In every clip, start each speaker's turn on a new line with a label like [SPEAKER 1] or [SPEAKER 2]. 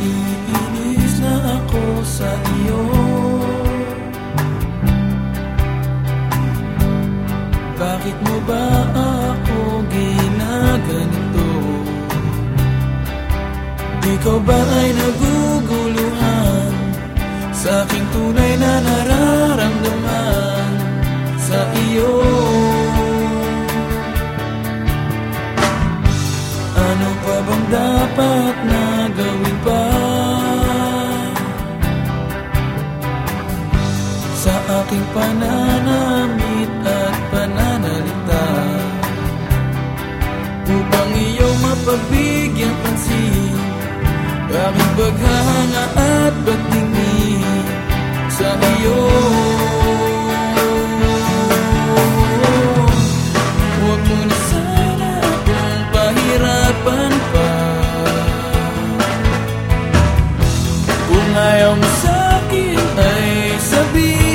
[SPEAKER 1] Naiinis na ako sa iyo. Bakit mo ba ako ginaganito? Ikaw ba ay naguguluhan? Sa aking tunay na nararamdaman Sa iyo. Ano pa bang dapat na aking pananamit at pananalita. Upang iyong mapagbigyan pansin Aking paghanga at pagtingin sa iyo? Huwag mo na sana akong pahirapan pa. Kung ayaw mo sa'kin ay sabihin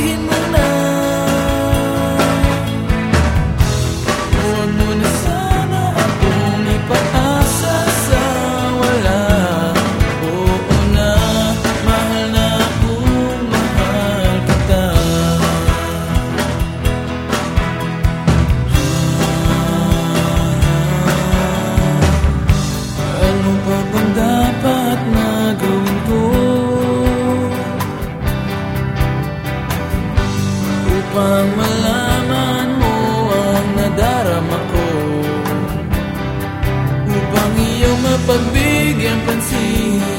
[SPEAKER 1] Upang malaman mo ang nadarama ko. Upang iyong mapagbigyan pansin